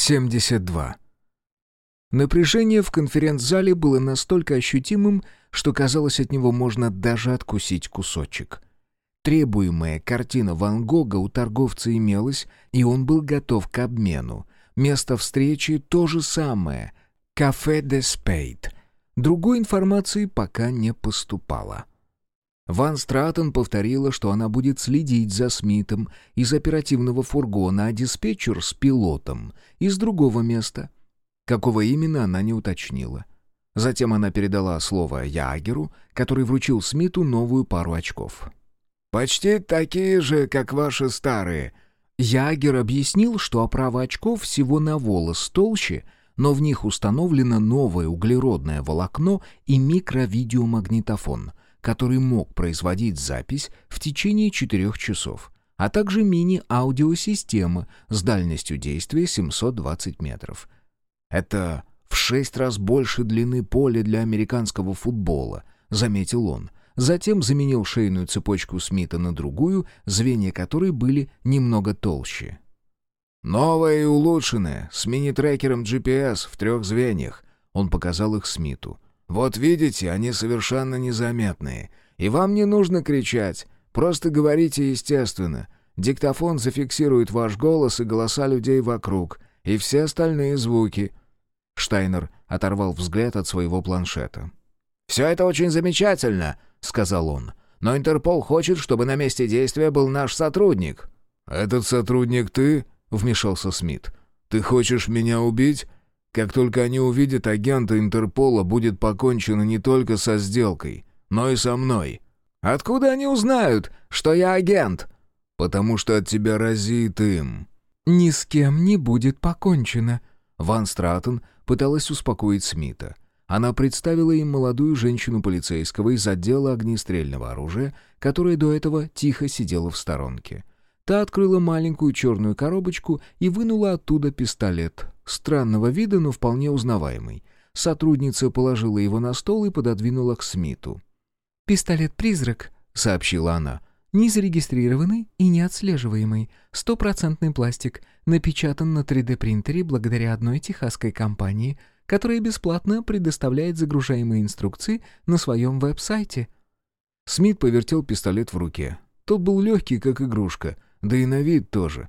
72. Напряжение в конференц-зале было настолько ощутимым, что казалось, от него можно даже откусить кусочек. Требуемая картина Ван Гога у торговца имелась, и он был готов к обмену. Место встречи то же самое — «Кафе де Спейд». Другой информации пока не поступало. Ван Стратон повторила, что она будет следить за Смитом из оперативного фургона, а диспетчер с пилотом из другого места. Какого именно, она не уточнила. Затем она передала слово Ягеру, который вручил Смиту новую пару очков. «Почти такие же, как ваши старые». Ягер объяснил, что оправа очков всего на волос толще, но в них установлено новое углеродное волокно и микровидеомагнитофон, который мог производить запись в течение четырех часов, а также мини-аудиосистема с дальностью действия 720 метров. Это в шесть раз больше длины поля для американского футбола, заметил он. Затем заменил шейную цепочку Смита на другую, звенья которой были немного толще. «Новая и улучшенная, с мини-трекером GPS в трех звеньях», — он показал их Смиту. «Вот видите, они совершенно незаметные. И вам не нужно кричать, просто говорите естественно. Диктофон зафиксирует ваш голос и голоса людей вокруг, и все остальные звуки». Штайнер оторвал взгляд от своего планшета. «Все это очень замечательно», — сказал он. «Но Интерпол хочет, чтобы на месте действия был наш сотрудник». «Этот сотрудник ты?» — вмешался Смит. «Ты хочешь меня убить? Как только они увидят агента Интерпола, будет покончено не только со сделкой, но и со мной». «Откуда они узнают, что я агент?» «Потому что от тебя разит им». «Ни с кем не будет покончено». Ван Стратон пыталась успокоить Смита. Она представила им молодую женщину полицейского из отдела огнестрельного оружия, которая до этого тихо сидела в сторонке. Та открыла маленькую черную коробочку и вынула оттуда пистолет. Странного вида, но вполне узнаваемый. Сотрудница положила его на стол и пододвинула к Смиту. «Пистолет-призрак», — сообщила она. «Не зарегистрированный и не отслеживаемый. Стопроцентный пластик. Напечатан на 3D-принтере благодаря одной техасской компании — которая бесплатно предоставляет загружаемые инструкции на своем веб-сайте». Смит повертел пистолет в руке. Тот был легкий, как игрушка, да и на вид тоже.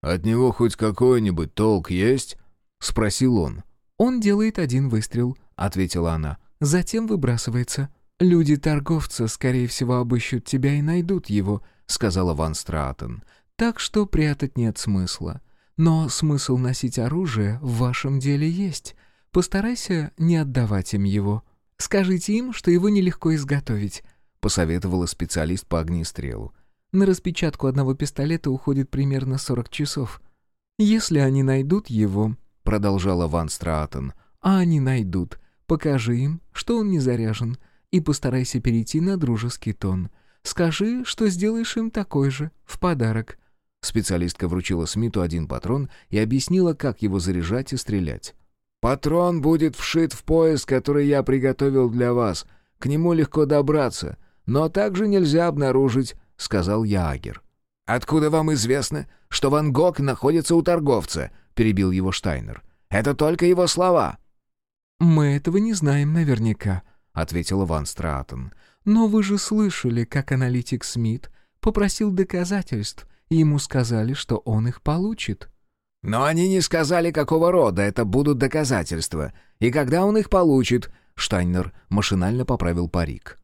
«От него хоть какой-нибудь толк есть?» — спросил он. «Он делает один выстрел», — ответила она. «Затем выбрасывается. Люди-торговца, скорее всего, обыщут тебя и найдут его», — сказала Ван Стратон. «Так что прятать нет смысла. Но смысл носить оружие в вашем деле есть. Постарайся не отдавать им его. Скажите им, что его нелегко изготовить», — посоветовала специалист по огнестрелу. «На распечатку одного пистолета уходит примерно 40 часов. Если они найдут его», — продолжала Ван Страатен, — «а они найдут, покажи им, что он не заряжен, и постарайся перейти на дружеский тон. Скажи, что сделаешь им такой же, в подарок». Специалистка вручила Смиту один патрон и объяснила, как его заряжать и стрелять. «Патрон будет вшит в пояс, который я приготовил для вас. К нему легко добраться, но также нельзя обнаружить», — сказал Ягер. «Откуда вам известно, что Ван Гог находится у торговца?» — перебил его Штайнер. «Это только его слова». «Мы этого не знаем наверняка», — ответила Ван Стратон. «Но вы же слышали, как аналитик Смит попросил доказательств, и ему сказали, что он их получит». Но они не сказали, какого рода это будут доказательства, и когда он их получит. Штайнер машинально поправил парик.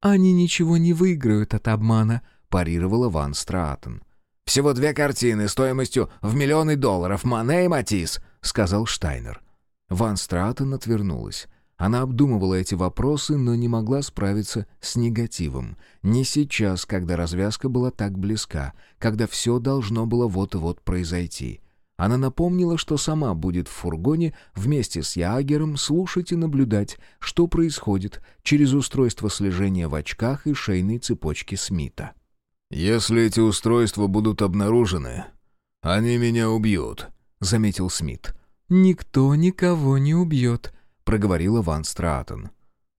«Они ничего не выиграют от обмана», — парировала Ван Стратон. «Всего две картины стоимостью в миллионы долларов, Мане и Матис», — сказал Штайнер. Ван Стратон отвернулась. Она обдумывала эти вопросы, но не могла справиться с негативом. Не сейчас, когда развязка была так близка, когда все должно было вот-вот произойти. Она напомнила, что сама будет в фургоне вместе с Ягером слушать и наблюдать, что происходит через устройство слежения в очках и шейной цепочки Смита. «Если эти устройства будут обнаружены, они меня убьют», — заметил Смит. «Никто никого не убьет», — проговорила Ван Стратон.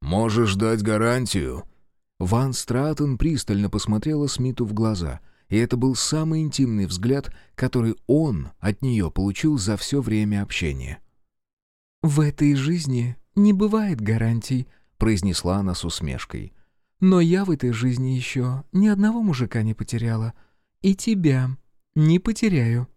«Можешь дать гарантию?» Ван Стратон пристально посмотрела Смиту в глаза — и это был самый интимный взгляд, который он от нее получил за все время общения. «В этой жизни не бывает гарантий», — произнесла она с усмешкой. «Но я в этой жизни еще ни одного мужика не потеряла. И тебя не потеряю».